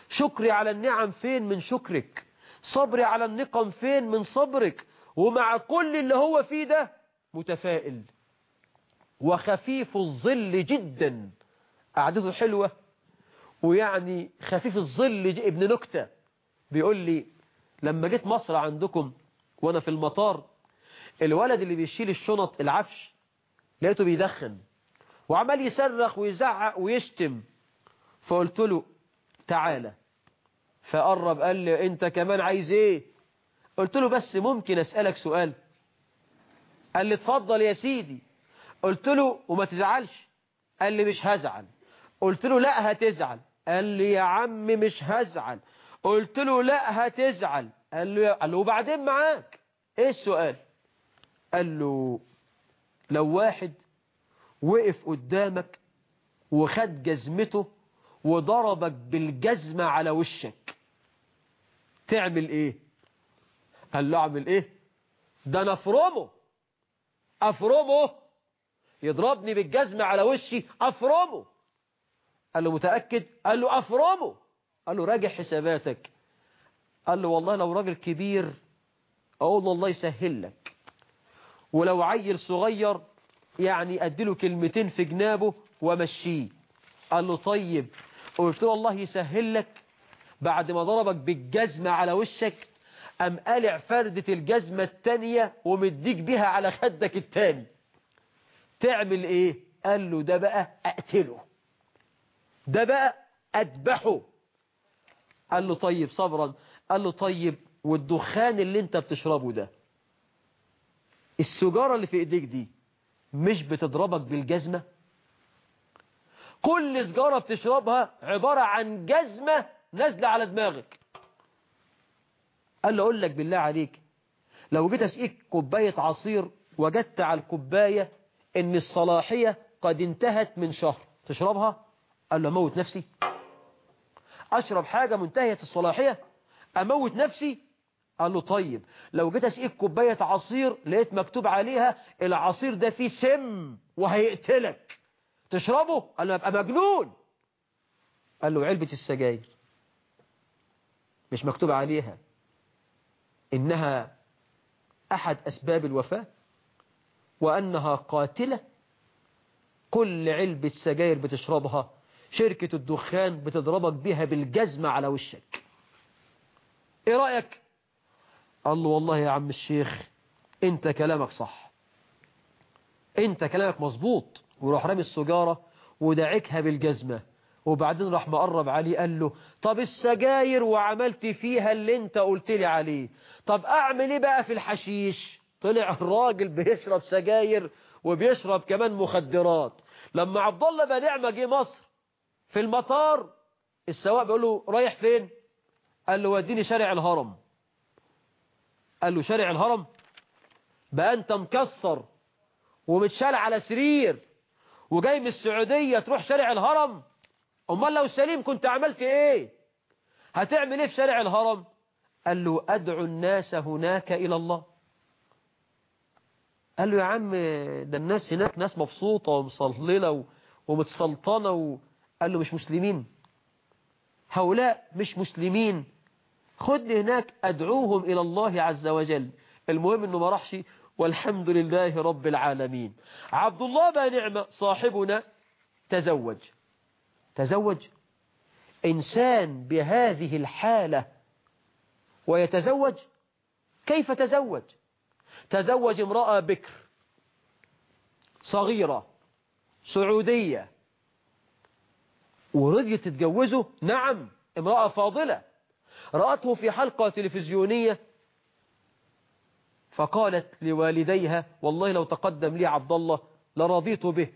شكري على النعم فين من شكرك؟ صبري على النقم فين من صبرك؟ ومع كل اللي هو فيه ده متفائل وخفيف الظل جدا. قعدته حلوة ويعني خفيف الظل ابن نكتة. بيقول لي لما جيت مصر عندكم وأنا في المطار الولد اللي بيشيل الشنط العفش لقيته بيدخن وعمال يصرخ ويزعق ويشتم. فقلت له تعالى. فقرب قال لي أنت كمان عايز إيه؟ قلت له بس ممكن أسألك سؤال. قال لي اتفضل يا سيدي. قلت له وما تزعلش. قال لي مش هزعل. قلت له لا هتزعل. قال لي يا عم مش هزعل. قلت له لا هتزعل. قال له قال له وبعدين معاك. إيه السؤال؟ قال له لو واحد وقف قدامك وخد جزمته وضربك بالجزمة على وشك تعمل إيه؟ قال له أعمل إيه؟ ده أنا أفرمه أفرمه يضربني بالجزمة على وشي أفرمه. قال له متأكد؟ قال له افرمه قال له راجع حساباتك. قال له والله لو راجل كبير أقول له الله يسهل لك. ولو عيل صغير يعني أديله كلمتين في جنابه ومشيه قال له طيب. قلت له الله يسهل لك. بعد ما ضربك بالجزمة على وشك أم قلع فردة الجزمة التانية ومديك بيها على خدك التاني. تعمل إيه؟ قال له ده بقى أقتله. ده بقى أذبحه. قال له طيب صبرا. قال له طيب والدخان اللي أنت بتشربه ده السجارة اللي في إيديك دي مش بتضربك بالجزمة؟ كل سجارة بتشربها عبارة عن جزمة نازلة على دماغك. قال له أقول لك بالله عليك لو جيت أسقيك كوباية عصير وجدت على الكوباية إن الصلاحية قد انتهت من شهر تشربها؟ قال له أموت نفسي. أشرب حاجة منتهية الصلاحية أموت نفسي؟ قال له طيب لو جيت أسقيك كوباية عصير لقيت مكتوب عليها العصير ده فيه سم وهيقتلك. تشربه؟ قال له أبقى مجنون. قال له علبة السجاير مش مكتوب عليها. إنها أحد أسباب الوفاة وأنها قاتلة. كل علبة سجاير بتشربها شركة الدخان بتضربك بها بالجزمة على وشك. إيه رأيك؟ قال له والله يا عم الشيخ أنت كلامك صح. أنت كلامك مظبوط. وراح رامي السجارة ودعكها بالجزمة. وبعدين راح مقرب عليه قال له طب السجاير وعملت فيها اللي أنت قلت لي عليه. طب أعمل إيه بقى في الحشيش؟ طلع الراجل بيشرب سجاير وبيشرب كمان مخدرات. لما عبد الله بن نعمة جه مصر في المطار السواق بيقول له رايح فين؟ قال له وديني شارع الهرم. قال له شارع الهرم؟ بقى انت مكسر ومتشال على سرير وجاي من السعودية تروح شارع الهرم؟ أمال لو سليم كنت عملت إيه؟ هتعمل إيه في شارع الهرم؟ قال له أدعو الناس هناك إلى الله. قال له يا عم ده الناس هناك ناس مبسوطة ومصللة ومتسلطنة و... قال له مش مسلمين. هؤلاء مش مسلمين. خدني هناك أدعوهم إلى الله عز وجل. المهم أنه ما راحش والحمد لله رب العالمين. عبد الله بن نعمة صاحبنا تزوج. تزوج. إنسان بهذه الحالة ويتزوج. كيف تزوج؟ تزوج امرأة بكر صغيرة سعودية. ورضيت تتجوزه؟ نعم امرأة فاضلة. رأته في حلقة تلفزيونية فقالت لوالديها والله لو تقدم لي عبد الله لرضيت به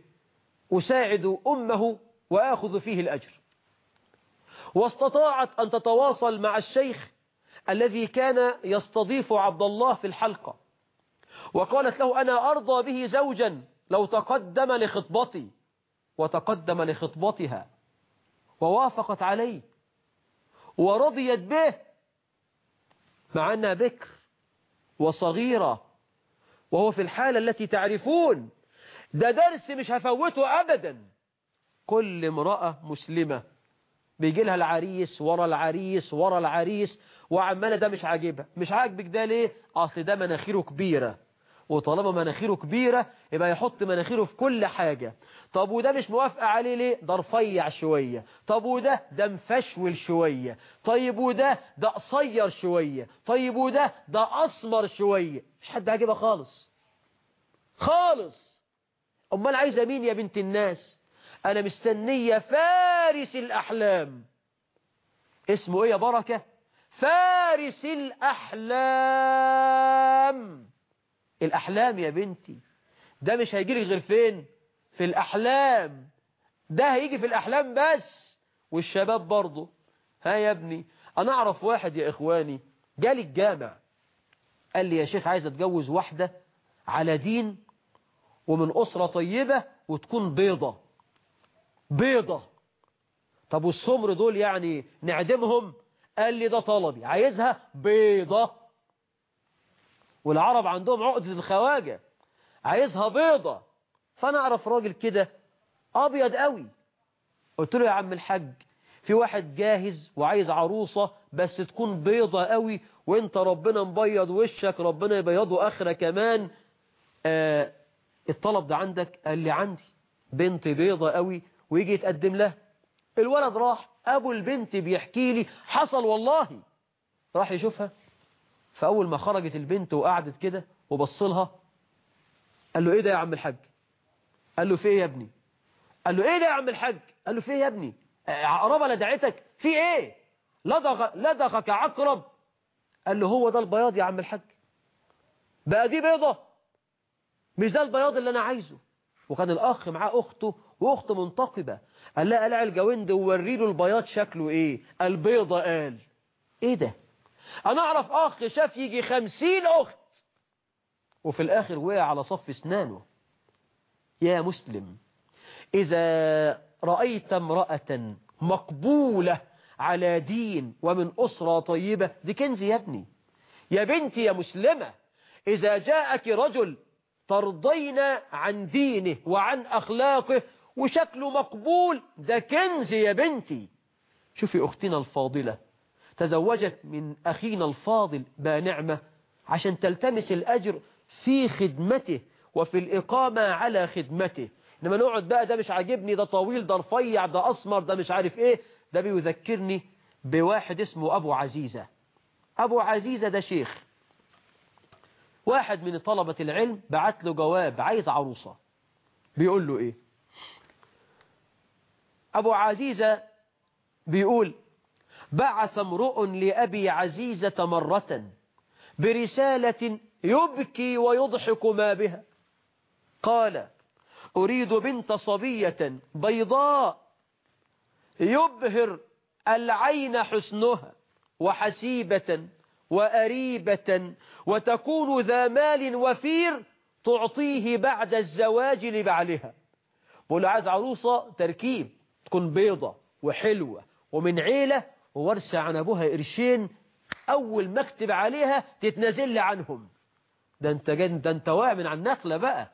أساعد أمه وآخذ فيه الأجر. واستطاعت أن تتواصل مع الشيخ الذي كان يستضيف عبد الله في الحلقة وقالت له أنا أرضى به زوجا لو تقدم لخطبتي وتقدم لخطبتها. ووافقت عليه ورضيت به مع أنها بكر وصغيرة وهو في الحالة التي تعرفون ده درس مش هفوته أبدا. كل امرأة مسلمة بيجي لها العريس ورا العريس ورا العريس وعمالة ده مش عاجبها. مش عاجبك ده ليه؟ أصل ده مناخيره كبيرة. وطالما مناخيره كبيرة يبقى يحط مناخيره في كل حاجة. طب وده مش موافقة عليه ليه؟ ده رفيع شوية. طب وده ده مفشول شوية. طيب وده ده قصير شوية. طيب وده ده أسمر شوية. مش حد عاجبها خالص. خالص. أمال عايزة مين يا بنت الناس؟ أنا مستنية فارس الأحلام. اسمه إيه يا بركة؟ فارس الأحلام. الأحلام يا بنتي. ده مش هيجيلك غير فين؟ في الأحلام. ده هيجي في الأحلام بس. والشباب برضه. ها يا ابني. أنا أعرف واحد يا إخواني جالي الجامع. قال لي يا شيخ عايز أتجوز واحدة على دين ومن أسرة طيبة وتكون بيضة. بيضة. طب والسمر دول يعني نعدمهم؟ قال لي ده طلبي. عايزها بيضة. والعرب عندهم عقدة الخواجة. عايزها بيضة. فأنا أعرف راجل كده أبيض قوي. قلت له يا عم الحاج في واحد جاهز وعايز عروسة بس تكون بيضة قوي وانت ربنا مبيض وشك ربنا يبيضه آخرة كمان. آه الطلب ده عندك؟ قال لي عندي. بنت بيضة قوي. ويجي يتقدم لها. الولد راح أبو البنت بيحكي لي حصل والله. راح يشوفها. فأول ما خرجت البنت وقعدت كده وبص لها قال له إيه ده يا عم الحاج؟ قال له في إيه يا ابني؟ قال له إيه ده يا عم الحاج؟ قال له في إيه يا ابني؟ عقربة لدعتك في إيه؟ لدغ لدغك عقرب. قال له هو ده البياض يا عم الحاج. بقى دي بيضة. مش ده البياض اللي أنا عايزه. وكان الأخ معاه أخته وأخته منتقبة. قال لها قلع الجوند ووري له البياض شكله إيه؟ البيضة قال. إيه ده؟ أنا أعرف أخ شاف يجي خمسين أخت. وفي الآخر وقع على صف اسنانه. يا مسلم إذا رأيت امرأة مقبولة على دين ومن أسرة طيبة دي كنز يا ابني. يا بنتي يا مسلمة إذا جاءك رجل ترضين عن دينه وعن أخلاقه وشكله مقبول ده كنز يا بنتي. شوفي أختنا الفاضلة. تزوجت من أخينا الفاضل بانعمة عشان تلتمس الأجر في خدمته وفي الإقامة على خدمته. إنما نقعد بقى ده مش عاجبني ده طويل ده رفيع ده أسمر ده مش عارف إيه. ده بيذكرني بواحد اسمه أبو عزيزة. أبو عزيزة ده شيخ. واحد من طلبة العلم بعت له جواب عايز عروسة. بيقول له إيه؟ أبو عزيزة بيقول بعث امرؤ لأبي عزيزة مرة برسالة يبكي ويضحك ما بها. قال أريد بنت صبية بيضاء يبهر العين حسنها وحسيبة وأريبة وتكون ذا مال وفير تعطيه بعد الزواج لبعلها. بقول عايز عروسة تركيب تكون بيضة وحلوة ومن عيلة وورثة عن أبوها قرشين أول ما اكتب عليها تتنازل عنهم. ده أنت ده أنت واقع من على النخلة بقى.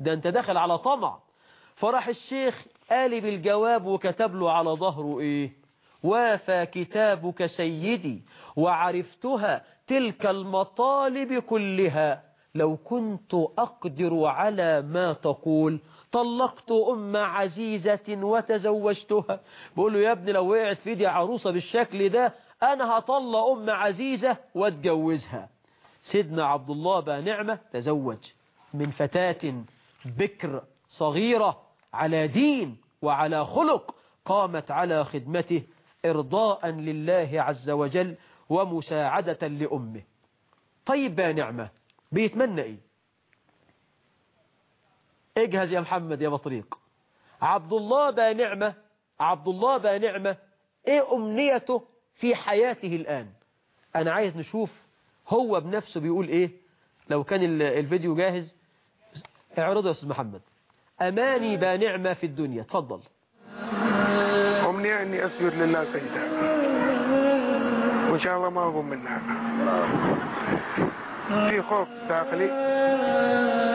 ده أنت داخل على طمع. فراح الشيخ قال بالجواب وكتب له على ظهره إيه؟ وافى كتابك سيدي وعرفتها تلك المطالب كلها. لو كنت أقدر على ما تقول. طلقت أم عزيزة وتزوجتها. بقول له يا ابني لو وقعت في ايدي عروسة بالشكل ده أنا هطلق أم عزيزة واتجوزها. سيدنا عبد الله بقى نعمة تزوج من فتاة بكر صغيرة على دين وعلى خلق قامت على خدمته إرضاء لله عز وجل ومساعدة لأمه. طيب بقى نعمة بيتمنى إيه؟ اجهز يا محمد يا بطريق. عبد الله بقى نعمة عبد الله بقى نعمة. إيه أمنيته في حياته الآن؟ أنا عايز نشوف هو بنفسه بيقول إيه. لو كان الفيديو جاهز. اعرضه يا أستاذ محمد. أماني بقى نعمة في الدنيا. تفضل أمنية أني أسجد لله سجدة وإن شاء الله ما أقوم منها. في خوف داخلي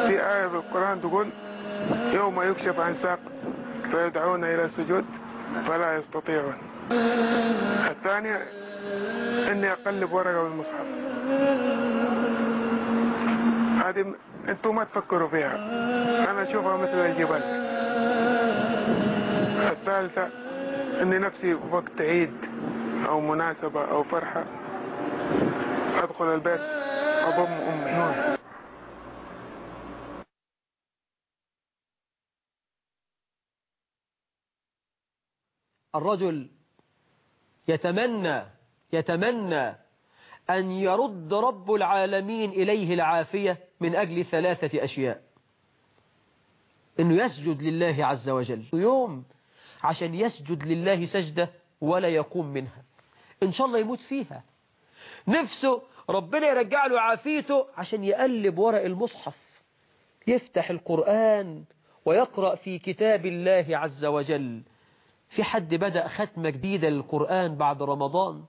في آية في القرآن تقول يوم يكشف عن ساق فيدعون إلى السجود فلا يستطيعون. الثانية إني أقلب ورقة بالمصحف هذه أنتم ما تفكروا فيها. أنا أشوفها مثل الجبل. الثالثة إني نفسي وقت عيد أو مناسبة أو فرحة أدخل البيت. اضم أمي. الرجل يتمنى يتمنى أن يرد رب العالمين إليه العافية من أجل ثلاثة أشياء. إنه يسجد لله عز وجل. يوم عشان يسجد لله سجدة ولا يقوم منها. إن شاء الله يموت فيها. نفسه ربنا يرجع له عافيته عشان يقلب ورق المصحف يفتح القرآن ويقرأ في كتاب الله عز وجل. في حد بدأ ختمة جديدة للقرآن بعد رمضان؟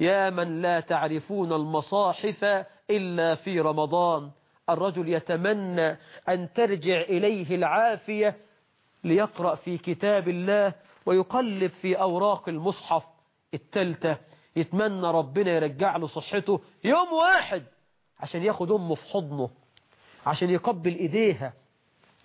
يا من لا تعرفون المصاحف إلا في رمضان. الرجل يتمنى أن ترجع إليه العافية ليقرأ في كتاب الله ويقلب في أوراق المصحف التالتة يتمنى ربنا يرجع له صحته يوم واحد عشان ياخد أمه في حضنه عشان يقبل إيديها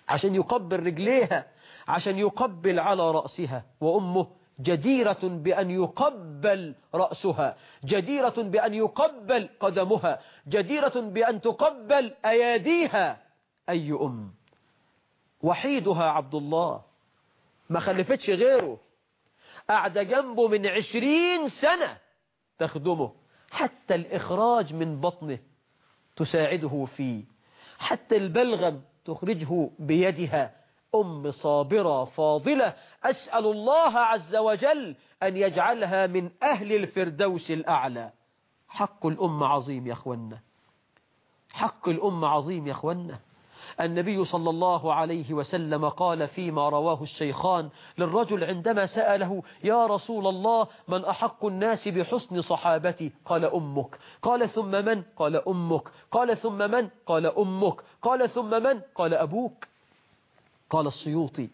عشان يقبل رجليها عشان يقبل على رأسها. وأمه جديرة بأن يقبل رأسها جديرة بأن يقبل قدمها جديرة بأن تقبل أياديها. أي أم؟ وحيدها عبد الله. ما خلفتش غيره. قعد جنبه من عشرين سنة. تخدمه. حتى الإخراج من بطنه تساعده فيه. حتى البلغم تخرجه بيدها. أم صابرة فاضلة. أسأل الله عز وجل أن يجعلها من أهل الفردوس الأعلى. حق الأم عظيم يا أخوانا. حق الأم عظيم يا أخوانا. النبي صلى الله عليه وسلم قال فيما رواه الشيخان للرجل عندما سأله يا رسول الله من أحق الناس بحسن صحابتي قال أمك. قال ثم من قال أمك. قال ثم من قال أمك. قال ثم من قال أبوك. قال السيوطي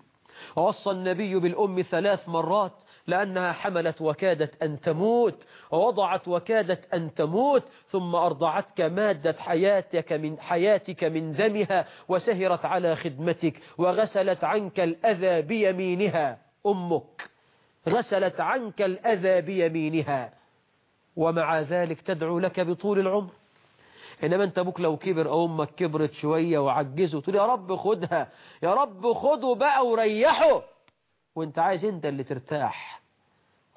ووصى النبي بالأم ثلاث مرات. لأنها حملت وكادت أن تموت ووضعت وكادت أن تموت ثم أرضعتك مادة حياتك من حياتك من دمها وسهرت على خدمتك وغسلت عنك الأذى بيمينها. أمك. غسلت عنك الأذى بيمينها. ومع ذلك تدعو لك بطول العمر. إنما أنت أبوك لو كبر أو أمك كبرت شوية وعجزه تقول يا رب خدها يا رب خده بقى وريحه. وأنت عايز أنت اللي ترتاح.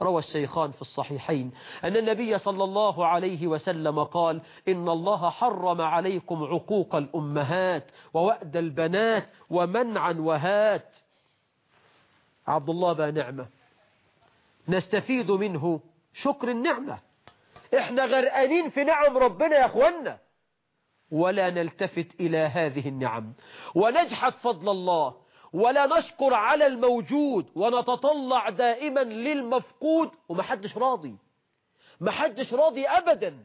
روى الشيخان في الصحيحين أن النبي صلى الله عليه وسلم قال إن الله حرم عليكم عقوق الأمهات ووأد البنات ومنعا وهات عبد الله بقى نعمة نستفيد منه. شكر النعمة. إحنا غرقانين في نعم ربنا يا أخوانا. ولا نلتفت إلى هذه النعم. ونجحد فضل الله. ولا نشكر على الموجود ونتطلع دائما للمفقود ومحدش راضي. محدش راضي أبدا.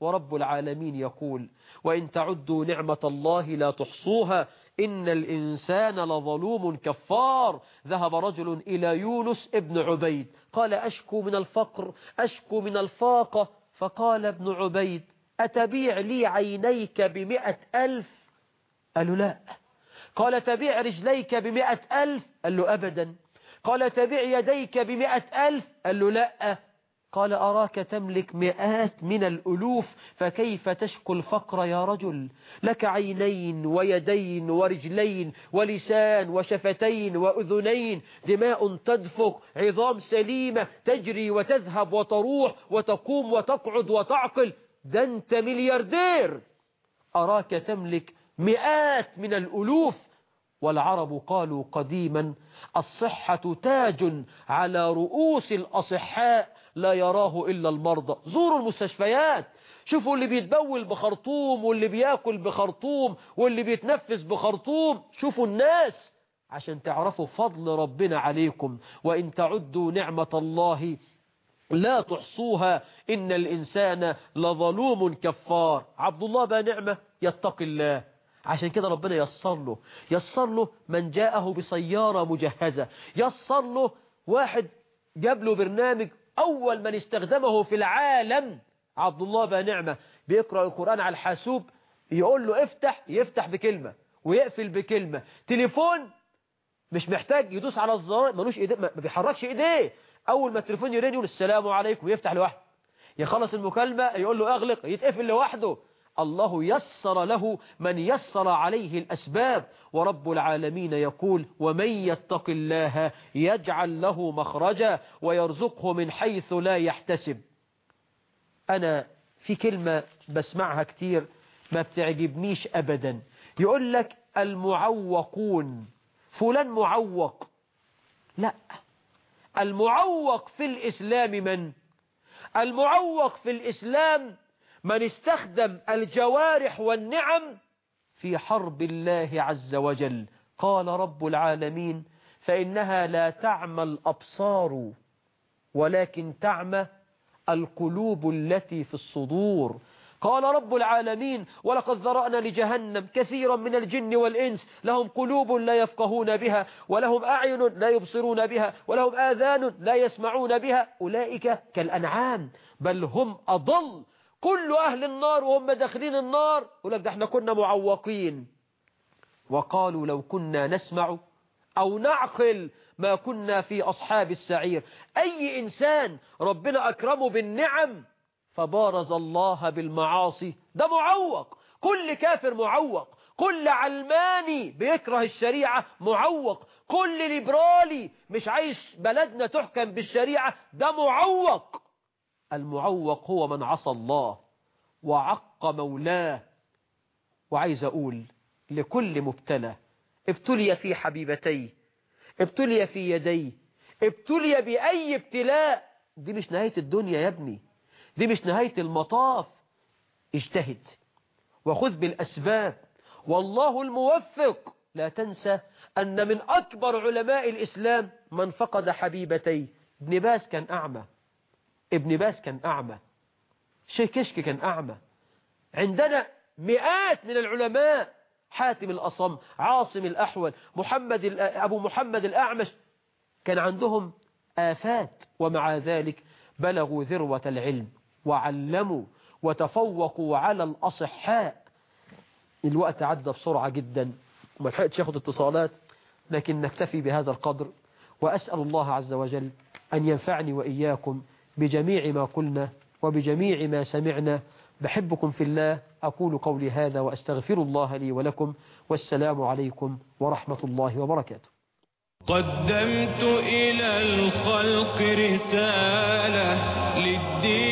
ورب العالمين يقول وإن تعدوا نعمة الله لا تحصوها إن الإنسان لظلوم كفار. ذهب رجل إلى يونس ابن عبيد قال أشكو من الفقر أشكو من الفاقة. فقال ابن عبيد أتبيع لي عينيك بمئة ألف؟ قالوا لا. قال تبيع رجليك بمئة ألف؟ قال له أبدا. قال تبيع يديك بمئة ألف؟ قال له لا. قال أراك تملك مئات من الألوف فكيف تشكو الفقر يا رجل؟ لك عينين ويدين ورجلين ولسان وشفتين وأذنين دماء تدفق عظام سليمة تجري وتذهب وتروح وتقوم وتقعد وتعقل. ده أنت ملياردير. أراك تملك مئات من الألوف والعرب قالوا قديما الصحة تاج على رؤوس الأصحاء لا يراه إلا المرضى. زوروا المستشفيات شوفوا اللي بيتبول بخرطوم واللي بياكل بخرطوم واللي بيتنفس بخرطوم شوفوا الناس عشان تعرفوا فضل ربنا عليكم. وإن تعدوا نعمة الله لا تحصوها إن الإنسان لظلوم كفار. عبد الله بقى نعمة يتقي الله. عشان كده ربنا يسر له يسر له من جاءه بسيارة مجهزة يسر له واحد جاب له برنامج أول من استخدمه في العالم عبد الله بقى نعمة بيقرأ القرآن على الحاسوب يقول له افتح يفتح بكلمة ويقفل بكلمة تليفون مش محتاج يدوس على الزرار ملوش ايديه ما بيحركش إيديه أول ما التليفون يرن يقول السلام عليكم يفتح لوحده يخلص المكالمة يقول له اغلق يتقفل لوحده. الله يسر له من يسر عليه الأسباب. ورب العالمين يقول ومن يتق الله يجعل له مخرجا ويرزقه من حيث لا يحتسب. أنا في كلمة بسمعها كتير ما بتعجبنيش أبدا. يقول لك المعوقون. فلان معوق. لا. المعوق في الإسلام من؟ المعوق في الإسلام من استخدم الجوارح والنعم في حرب الله عز وجل. قال رب العالمين فإنها لا تعمى الأبصار ولكن تعمى القلوب التي في الصدور. قال رب العالمين ولقد ذرأنا لجهنم كثيرا من الجن والإنس لهم قلوب لا يفقهون بها ولهم أعين لا يبصرون بها ولهم آذان لا يسمعون بها. أولئك كالأنعام بل هم أضل كل أهل النار وهم داخلين النار يقول لك ده إحنا كنا معوقين. وقالوا لو كنا نسمع أو نعقل ما كنا في أصحاب السعير. أي إنسان ربنا أكرمه بالنعم فبارز الله بالمعاصي ده معوق. كل كافر معوق. كل علماني بيكره الشريعة معوق. كل ليبرالي مش عايش بلدنا تحكم بالشريعة ده معوق. المعوق هو من عصى الله وعق مولاه. وعايز أقول لكل مبتلى ابتلي في حبيبتيه ابتلي في يديه ابتلي بأي ابتلاء. دي مش نهاية الدنيا يا ابني دي مش نهاية المطاف. اجتهد وخذ بالأسباب والله الموفق. لا تنسى أن من أكبر علماء الإسلام من فقد حبيبتيه. ابن باز كان أعمى. ابن باز كان أعمى. شيخ كشك كان أعمى. عندنا مئات من العلماء حاتم الأصم عاصم الأحول محمد أبو محمد الأعمش كان عندهم آفات ومع ذلك بلغوا ذروة العلم وعلموا وتفوقوا على الأصحاء. الوقت عدى بسرعة جدا وما لحقتش ياخد اتصالات لكن نكتفي بهذا القدر وأسأل الله عز وجل أن ينفعني وإياكم بجميع ما قلنا وبجميع ما سمعنا بحبكم في الله أقول قولي هذا وأستغفر الله لي ولكم والسلام عليكم ورحمة الله وبركاته. قدمت إلى الخلق رسالة للدين